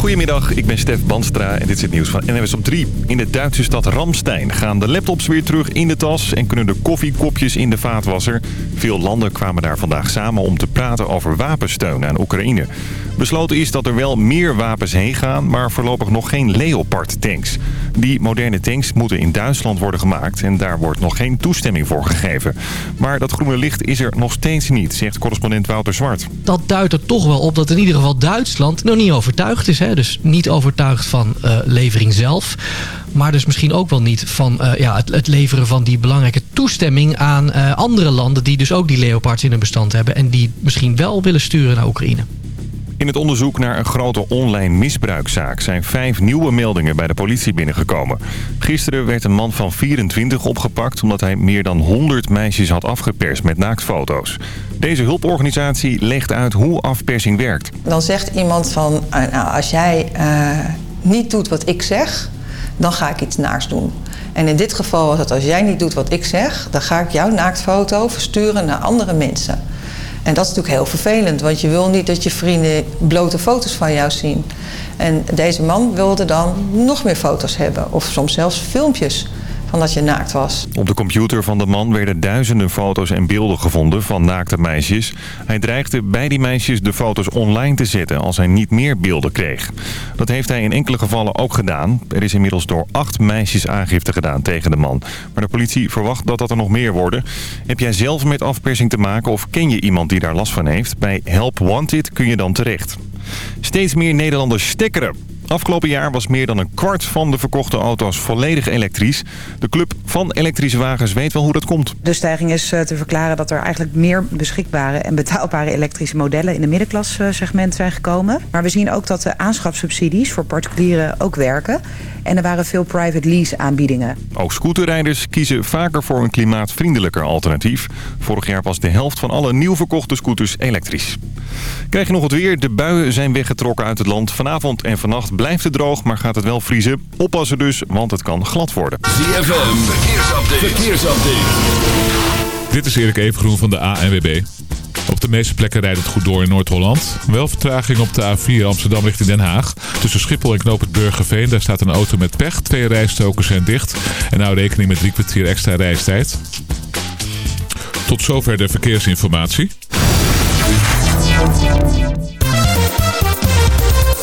Goedemiddag, ik ben Stef Banstra en dit is het nieuws van NWS op 3. In de Duitse stad Ramstein gaan de laptops weer terug in de tas... en kunnen de koffiekopjes in de vaatwasser. Veel landen kwamen daar vandaag samen om te praten over wapensteun aan Oekraïne. Besloten is dat er wel meer wapens heen gaan, maar voorlopig nog geen Leopard-tanks. Die moderne tanks moeten in Duitsland worden gemaakt en daar wordt nog geen toestemming voor gegeven. Maar dat groene licht is er nog steeds niet, zegt correspondent Wouter Zwart. Dat duidt er toch wel op dat in ieder geval Duitsland nog niet overtuigd is. Hè? Dus niet overtuigd van uh, levering zelf. Maar dus misschien ook wel niet van uh, ja, het, het, leveren van die belangrijke toestemming aan uh, andere landen... die dus ook die Leopards in hun bestand hebben... en die misschien wel willen sturen naar Oekraïne. In het onderzoek naar een grote online misbruikzaak zijn vijf nieuwe meldingen bij de politie binnengekomen. Gisteren werd een man van 24 opgepakt omdat hij meer dan 100 meisjes had afgeperst met naaktfoto's. Deze hulporganisatie legt uit hoe afpersing werkt. Dan zegt iemand van, nou, als jij uh, niet doet wat ik zeg, dan ga ik iets naars doen. En in dit geval was het, als jij niet doet wat ik zeg, dan ga ik jouw naaktfoto versturen naar andere mensen. En dat is natuurlijk heel vervelend, want je wil niet dat je vrienden blote foto's van jou zien. En deze man wilde dan nog meer foto's hebben, of soms zelfs filmpjes van dat je naakt was. Op de computer van de man werden duizenden foto's en beelden gevonden van naakte meisjes. Hij dreigde bij die meisjes de foto's online te zetten als hij niet meer beelden kreeg. Dat heeft hij in enkele gevallen ook gedaan. Er is inmiddels door acht meisjes aangifte gedaan tegen de man. Maar de politie verwacht dat dat er nog meer worden. Heb jij zelf met afpersing te maken of ken je iemand die daar last van heeft? Bij Help Wanted kun je dan terecht. Steeds meer Nederlanders stekkeren. Afgelopen jaar was meer dan een kwart van de verkochte auto's volledig elektrisch. De club van elektrische wagens weet wel hoe dat komt. De stijging is te verklaren dat er eigenlijk meer beschikbare en betaalbare elektrische modellen in de middenklassegment zijn gekomen. Maar we zien ook dat de aanschafsubsidies voor particulieren ook werken. En er waren veel private lease aanbiedingen. Ook scooterrijders kiezen vaker voor een klimaatvriendelijker alternatief. Vorig jaar was de helft van alle nieuw verkochte scooters elektrisch. Krijg je nog het weer? De buien zijn weggetrokken uit het land. Vanavond en vannacht blijft het droog, maar gaat het wel vriezen. Oppassen dus, want het kan glad worden. ZFM, verkeersupdate. verkeersupdate. Dit is Erik Evengroen van de ANWB. Op de meeste plekken rijdt het goed door in Noord-Holland. Wel vertraging op de A4 Amsterdam richting Den Haag. Tussen Schiphol en Knoop het Burgerveen. Daar staat een auto met pech. Twee rijstokers zijn dicht. En hou rekening met drie kwartier extra reistijd. Tot zover de verkeersinformatie.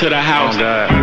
To the house. Oh, if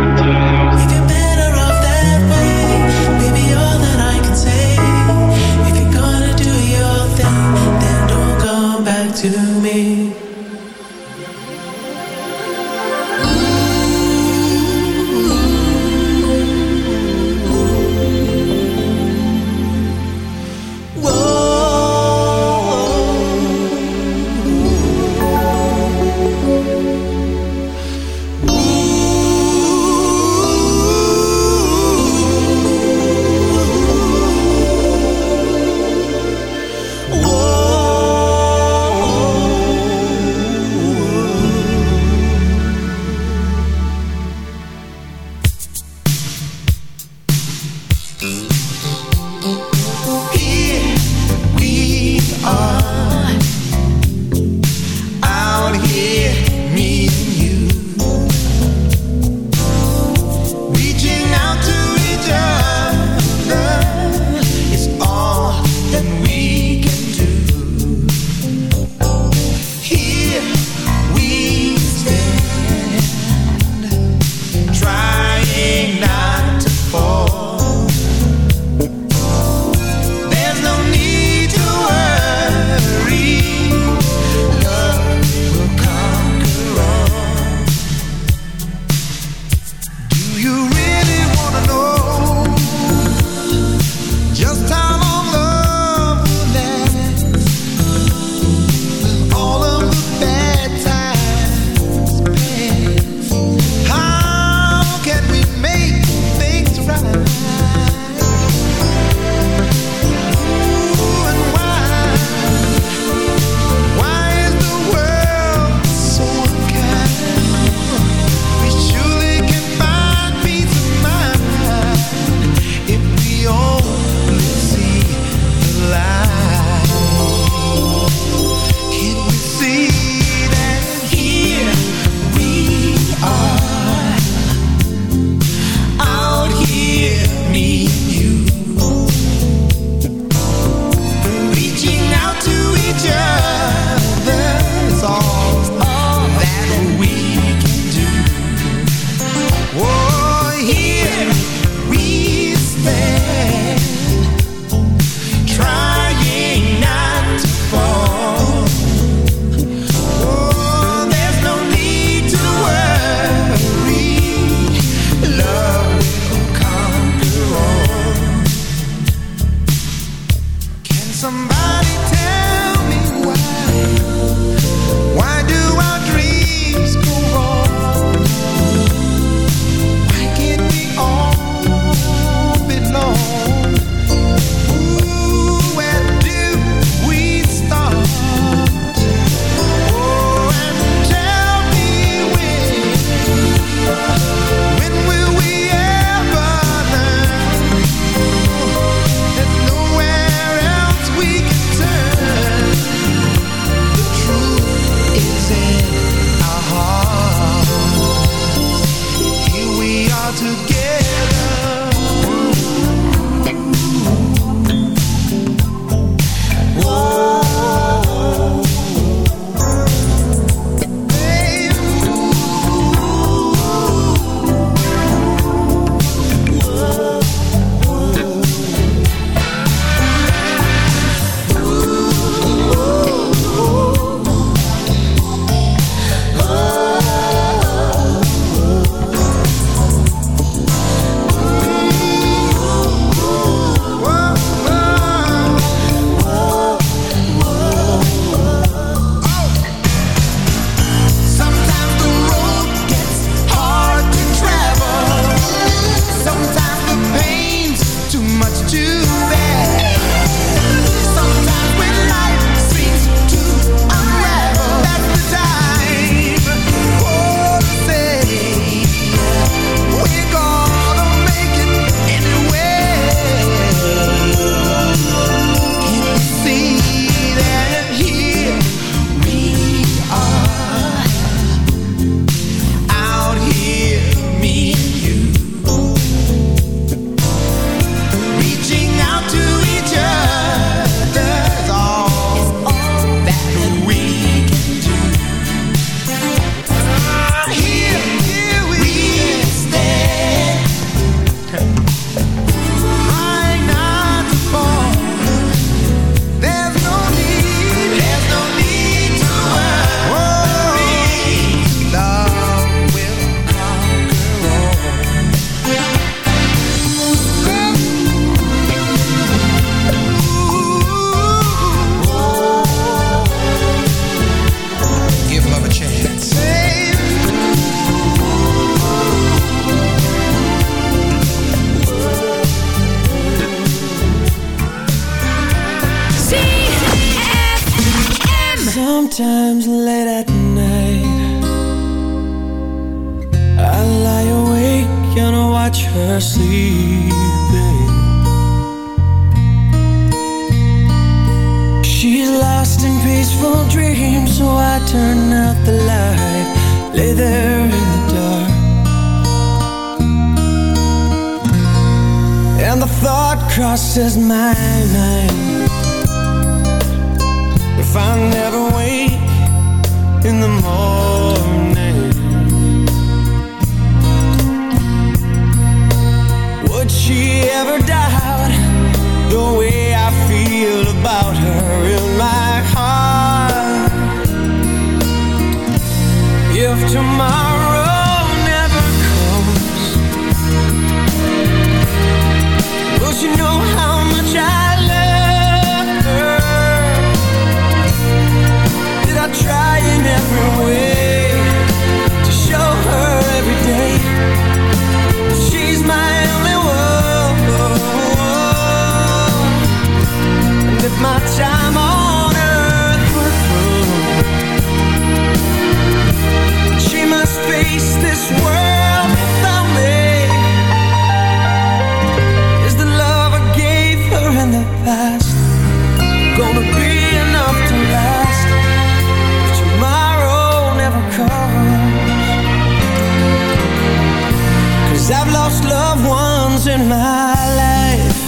lost loved ones in my life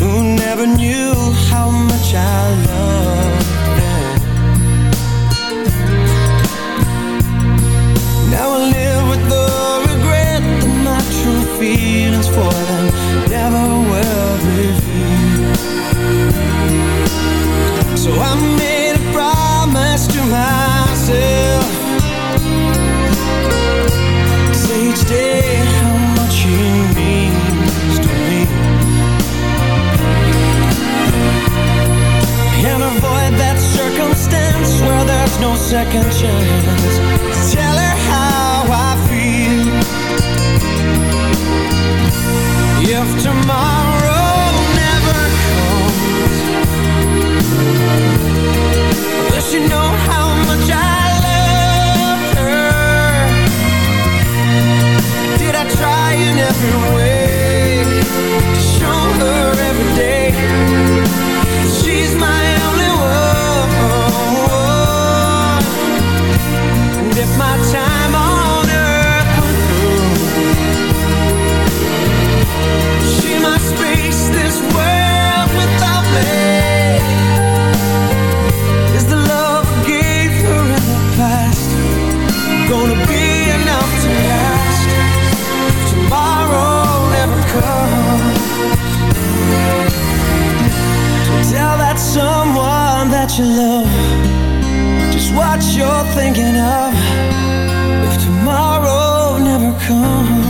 Who never knew how much I loved second chance. Tell her how I feel. If tomorrow never comes Does she know your love. Just what you're thinking of. If tomorrow never comes.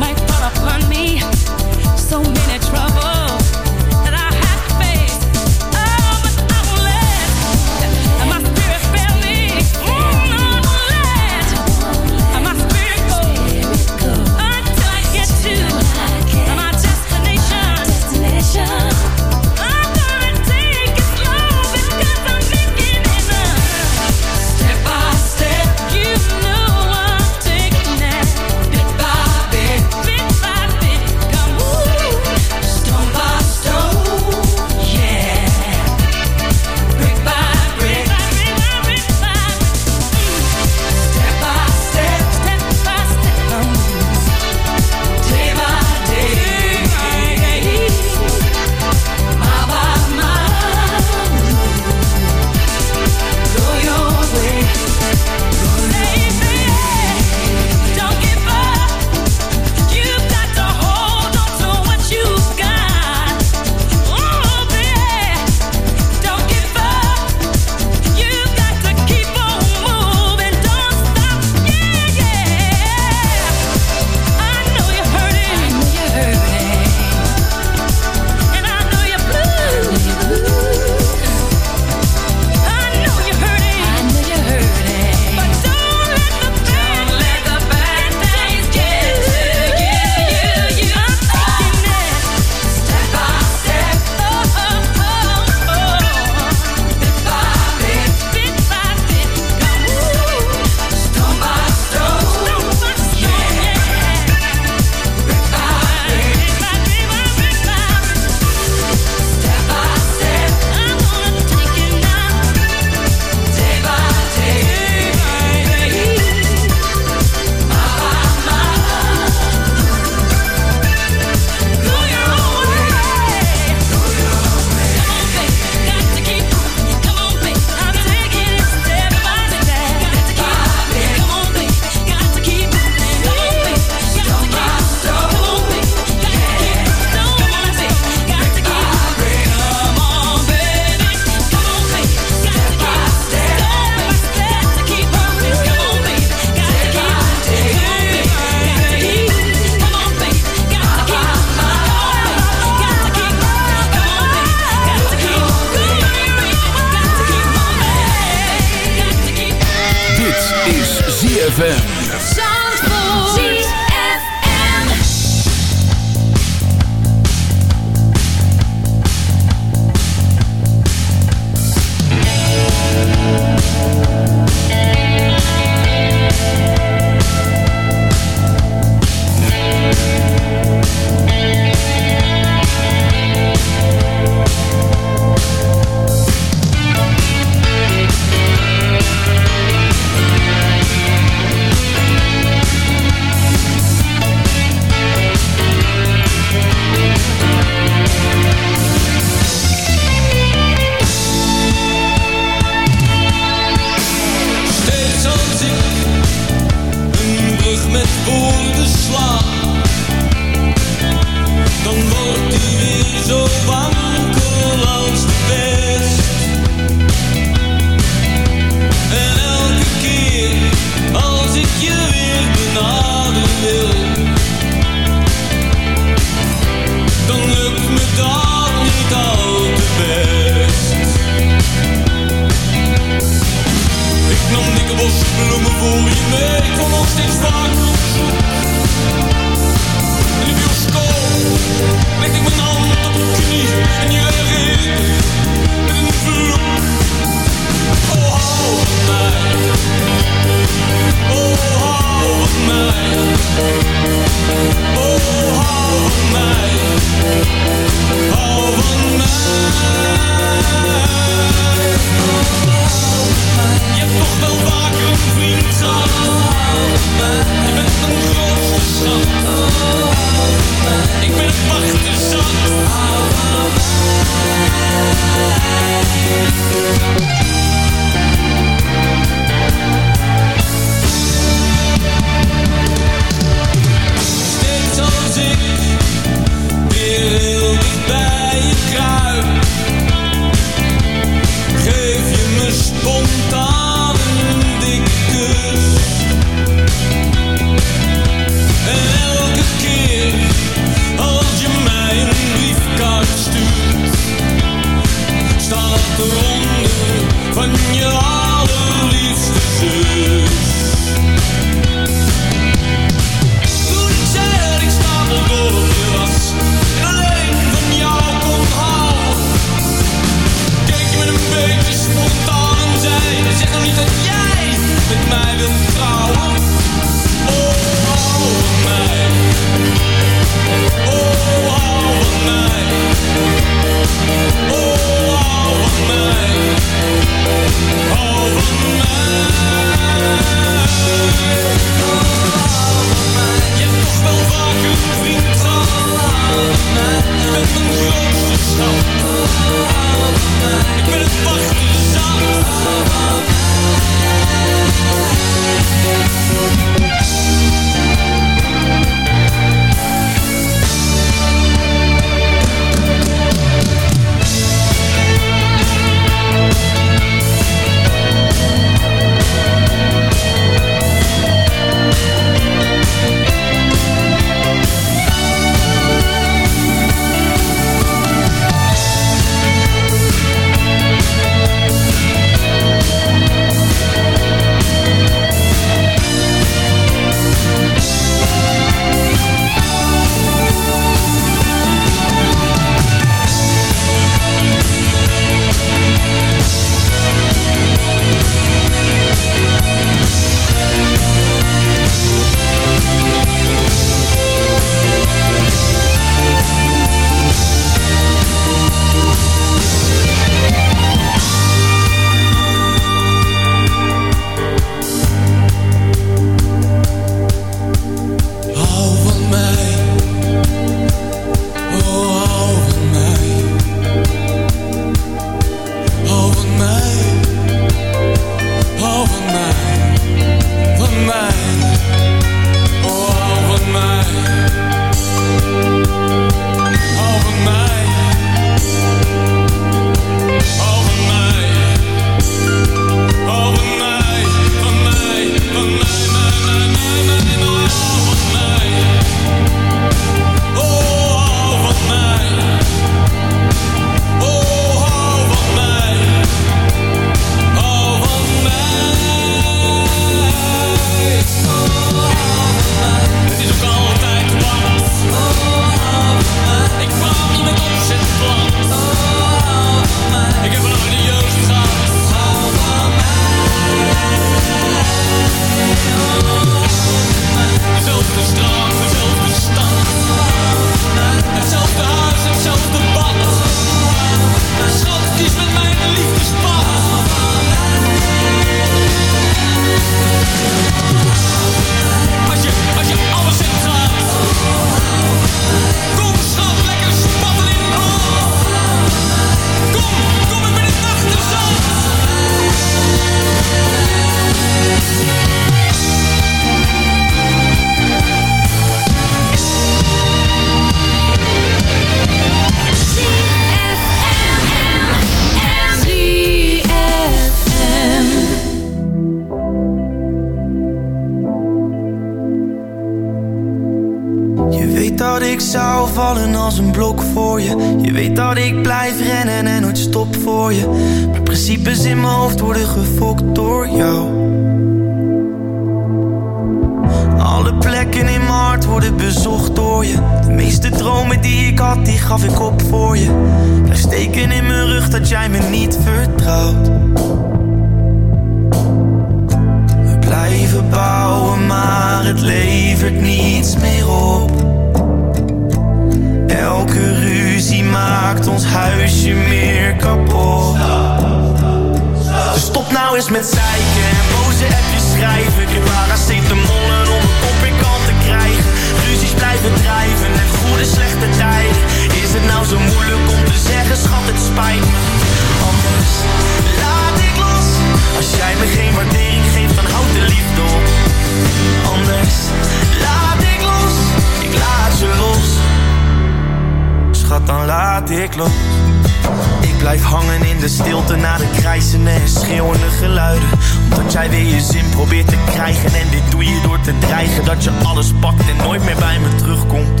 Probeert te krijgen. En dit doe je door te dreigen dat je alles pakt en nooit meer bij me terugkomt.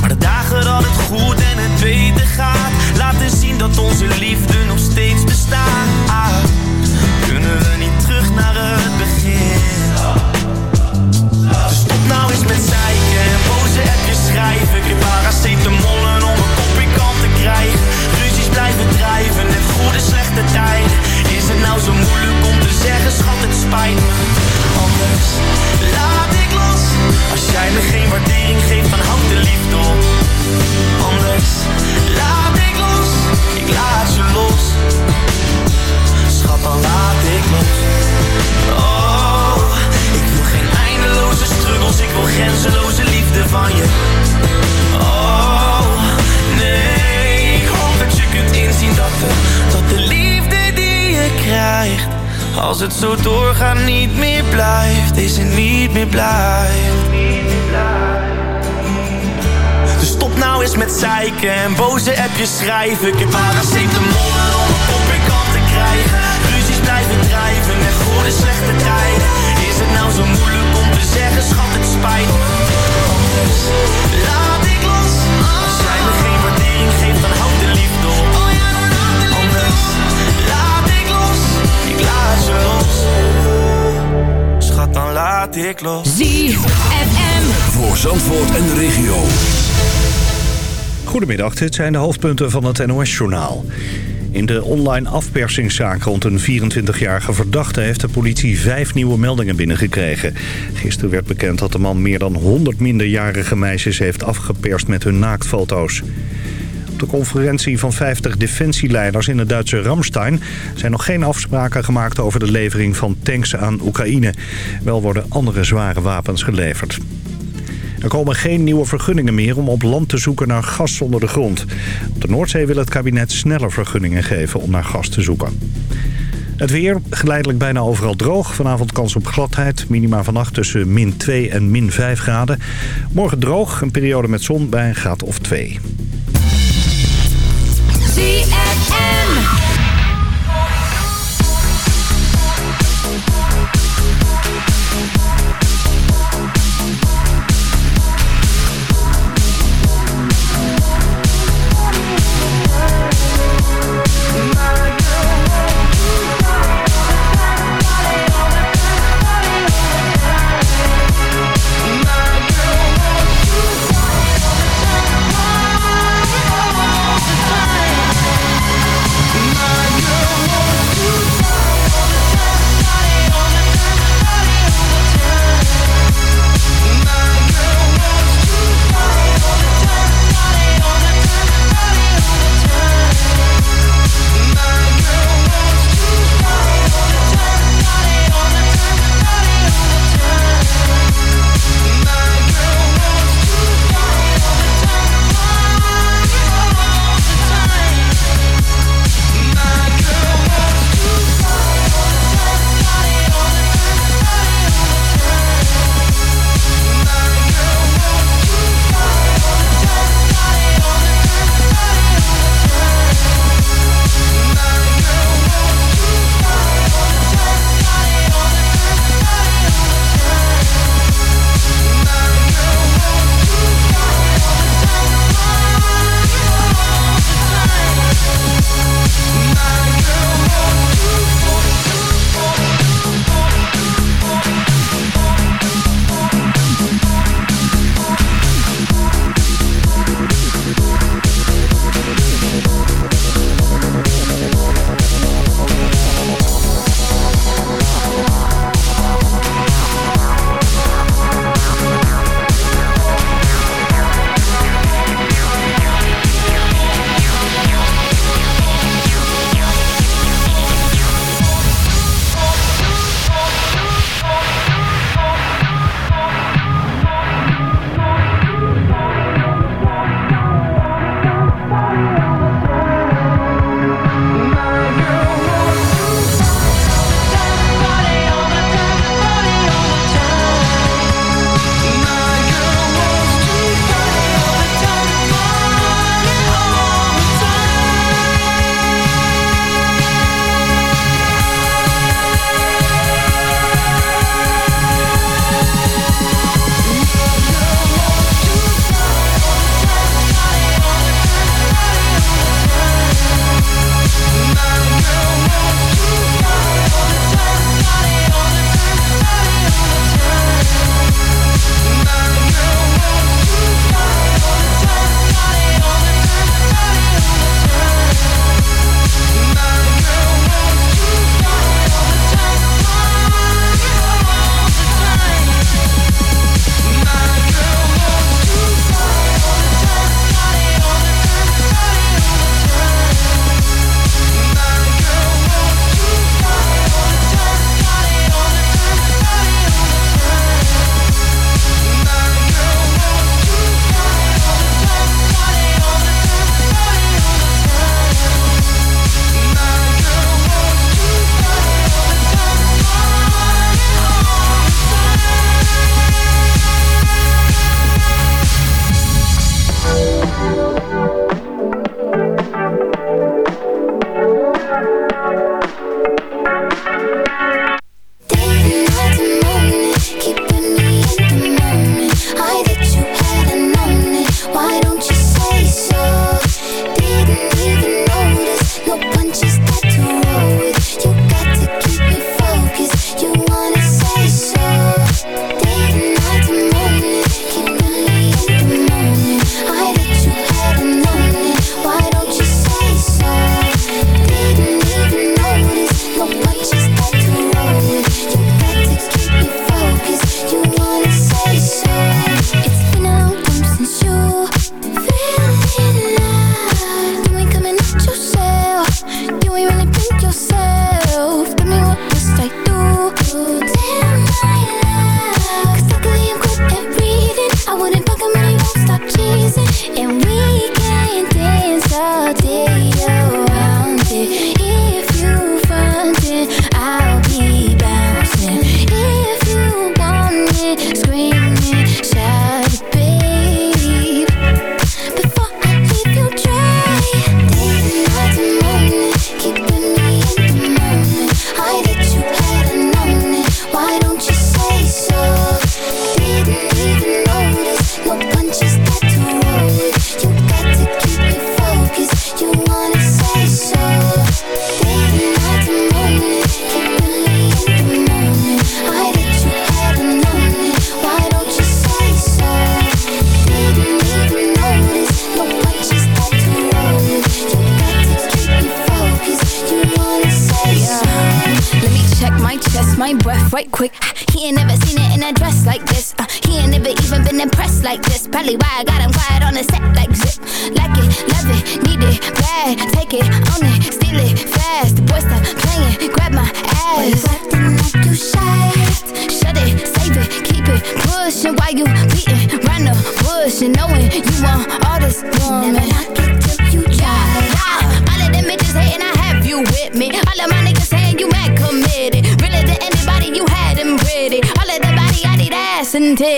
Maar de dagen dat het goed en het beter gaat, laten zien dat onze liefde nog steeds bestaat. Kunnen we niet terug naar het begin? Dus stop nou eens met zeiken en boze appjes schrijven. Ik heb paracetamol om een kop in kant te krijgen. Ruzies blijven drijven, net goede slechte tijden. Is het nou zo moeilijk om te zeggen, schat, het spijt me. Laat ik los. Als jij me geen waardering geeft, dan houd de liefde op. Anders laat ik los. Ik laat je los. Schat, laat ik los. Oh, ik wil geen eindeloze struggles, ik wil grenzeloze liefde van je. Oh, nee, ik hoop dat je kunt inzien dat de, dat de liefde die je krijgt, als het zo doorgaat niet meer blijft, het niet meer blijft. Dus stop nou eens met zeiken en boze appjes schrijven. Ik heb paracetamol om een kop in kant te krijgen. Ruzies blijven drijven en goede slechte tijden. Is het nou zo moeilijk om te zeggen, schat, het spijt me. Anders dan laat ik los. ZFM. Voor Zandvoort en de regio. Goedemiddag, dit zijn de hoofdpunten van het NOS-journaal. In de online afpersingszaak rond een 24-jarige verdachte... heeft de politie vijf nieuwe meldingen binnengekregen. Gisteren werd bekend dat de man meer dan 100 minderjarige meisjes... heeft afgeperst met hun naaktfoto's. De conferentie van 50 defensieleiders in het Duitse Ramstein... zijn nog geen afspraken gemaakt over de levering van tanks aan Oekraïne. Wel worden andere zware wapens geleverd. Er komen geen nieuwe vergunningen meer om op land te zoeken naar gas onder de grond. Op de Noordzee wil het kabinet sneller vergunningen geven om naar gas te zoeken. Het weer, geleidelijk bijna overal droog. Vanavond kans op gladheid. Minima vannacht tussen min 2 en min 5 graden. Morgen droog, een periode met zon bij een graad of 2. ZFM.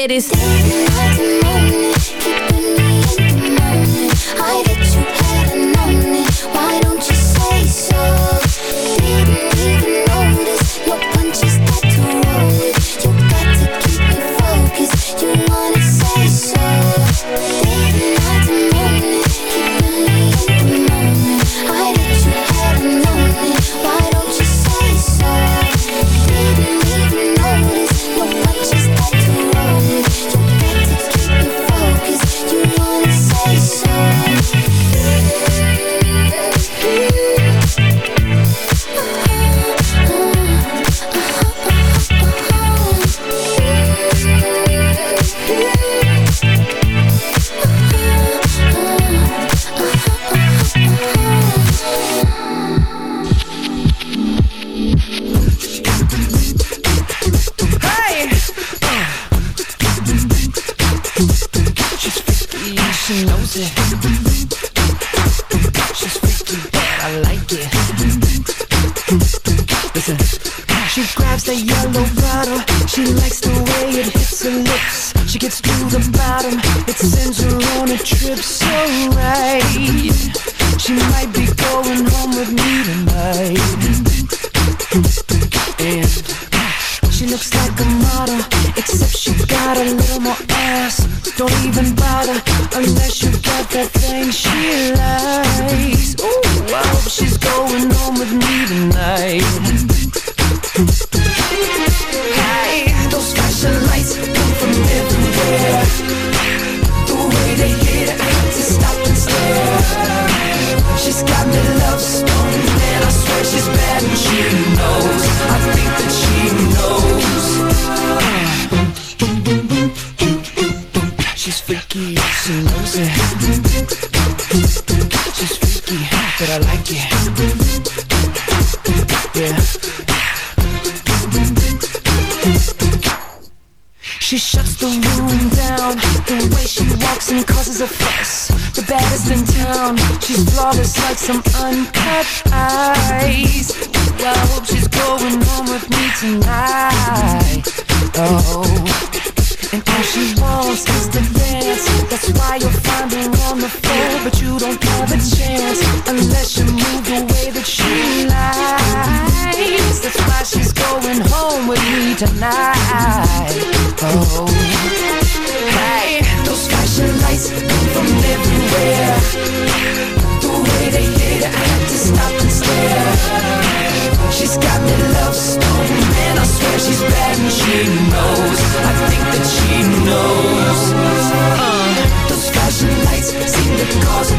it is She likes the way it hits her lips. She gets to the bottom. It sends her on a trip. flawless like some uncut eyes. I hope she's going home with me tonight. Oh. And all she wants is to dance That's why you'll find her on the floor But you don't have a chance Unless you move the way that she likes That's why she's going home with me tonight Oh cause a.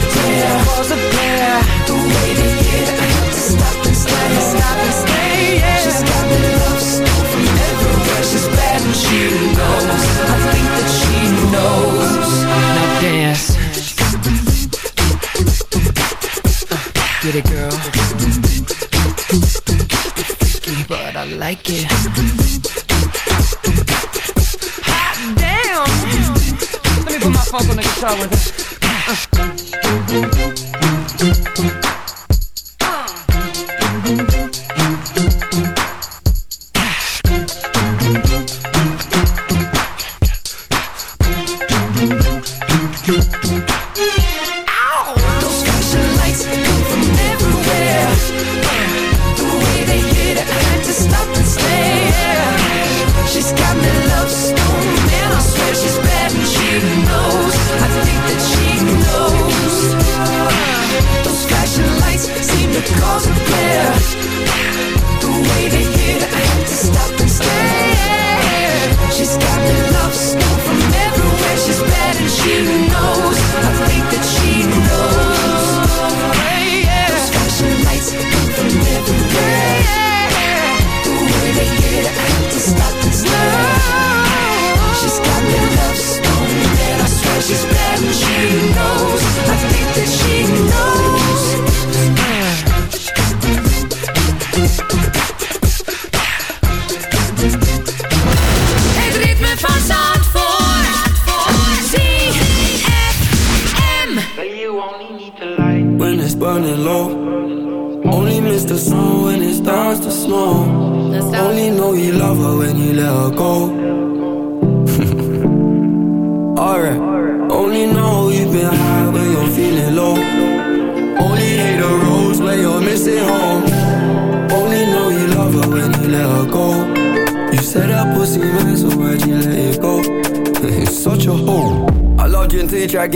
Cause a glare. The way to stop and. She's got the love from everywhere. She's bad and she knows. I think that she knows. Now dance. Get it, girl. But I like it. Hot damn! Let me put my funk on the guitar with it.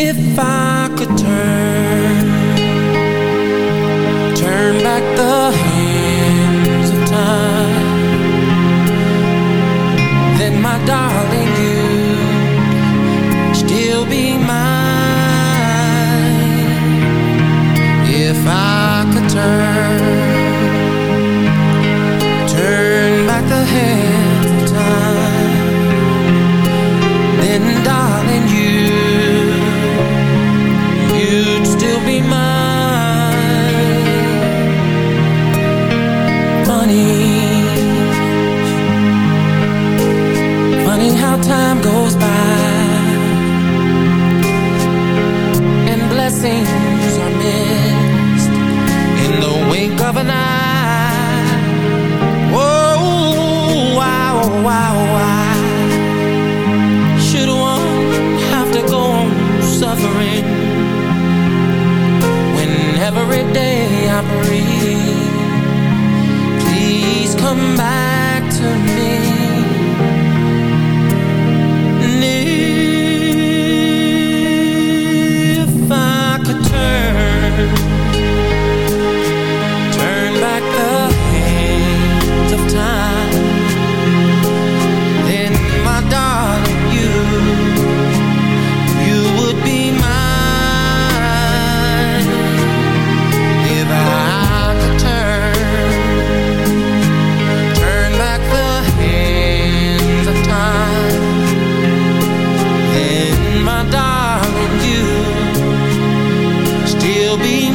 If I could turn breathe Please come back. be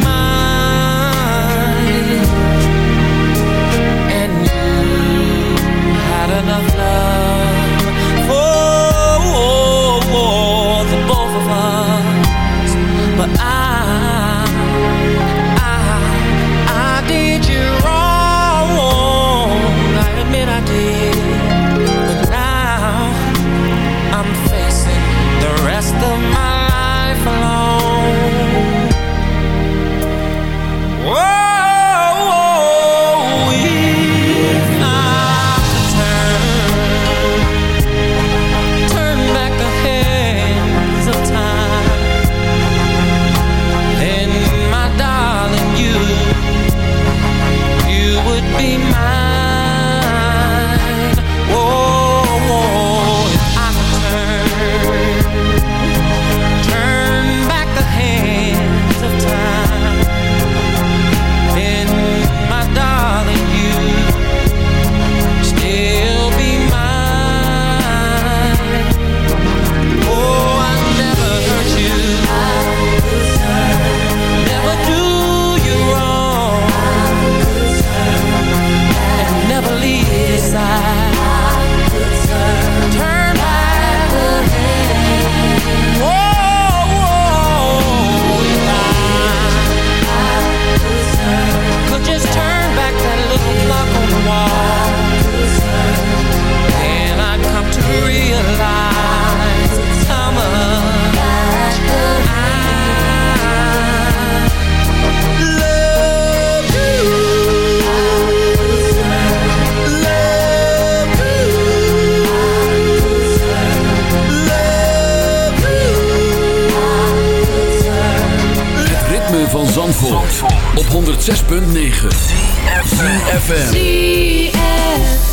106.9. FM.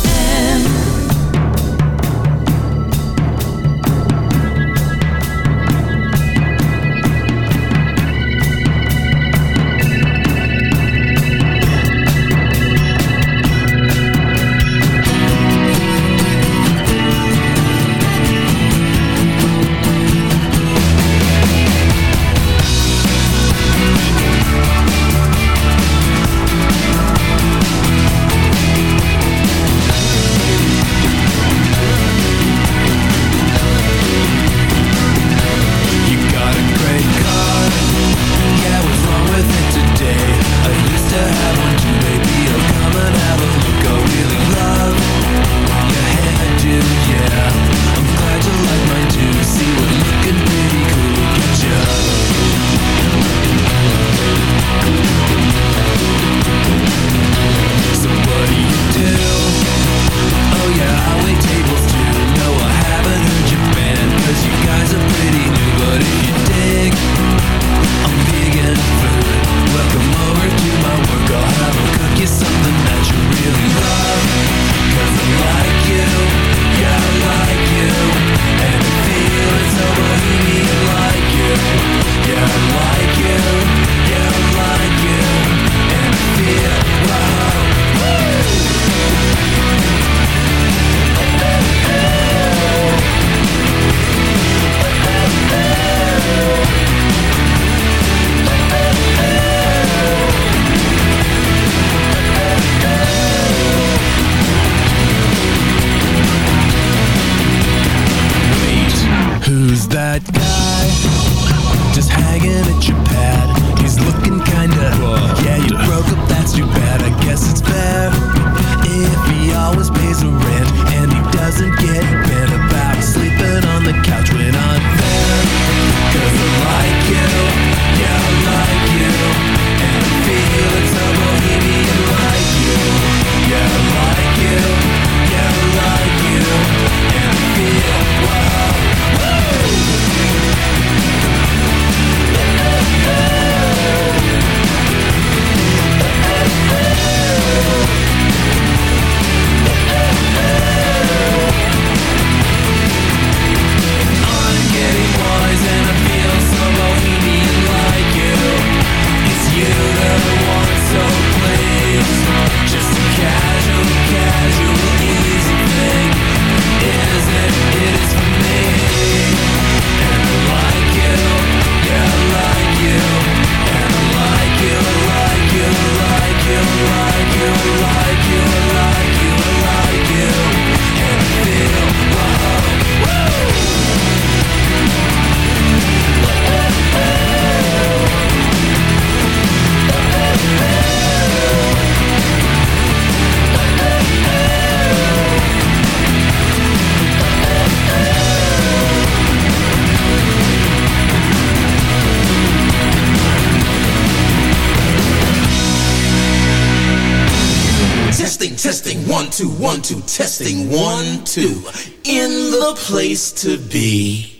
In the place to be.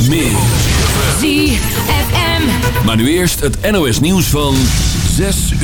Straks meer. ZFM. Maar nu eerst het NOS nieuws van 6 uur.